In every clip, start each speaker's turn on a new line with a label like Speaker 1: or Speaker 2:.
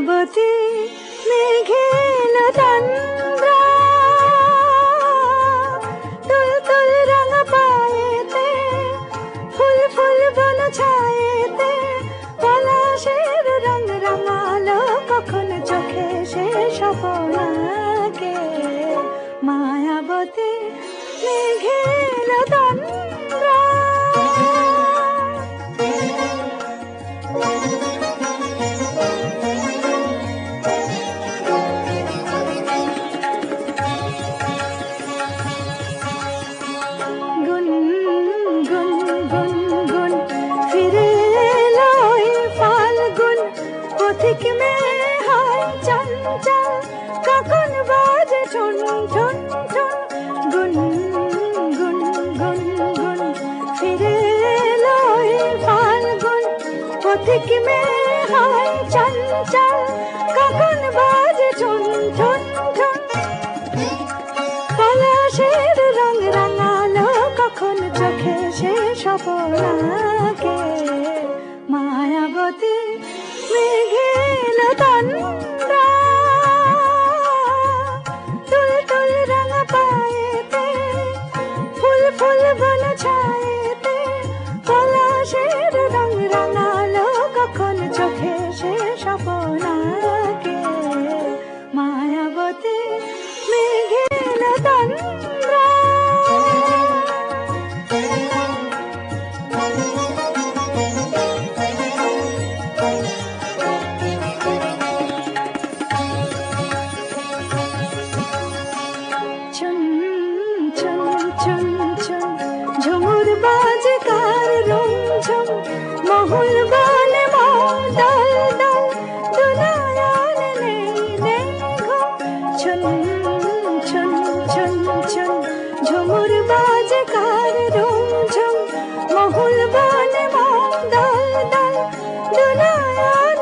Speaker 1: লীলাবতী মেঘেল রঙ ফুল ফুল রঙ কখন চোখে সে মায়াবতী মেঘেল চন্দ্রা। ঠুন ঠুন ঠুন গুন গুন গুন গুন। ফিরে এই ফাল্গুন, পথিক মে হয় চঞ্চল কখন বাজে ঠুন ঠুন ঠুন পলাশের রং রাঙালো, কখন চোখে সে স্বপনাকে? মায়াবতী মেঘেল তন্দ্রা झर बाजका ঝুমুর বাজে কার রুমঝুম মহুল বনে, মন দল দল দুনায়ান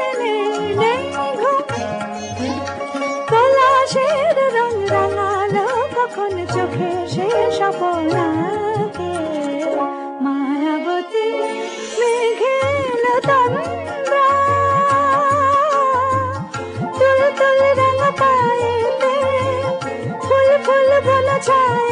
Speaker 1: নেই ঘুম। পলাশের রং রাঙালো, কখন চোখে সে স্বপনাকে মায়াবতী মেঘেল তন্দ্রা। তুল তুল রঙ পায়েতে ফুল ফুল ছায়েতে পলাশের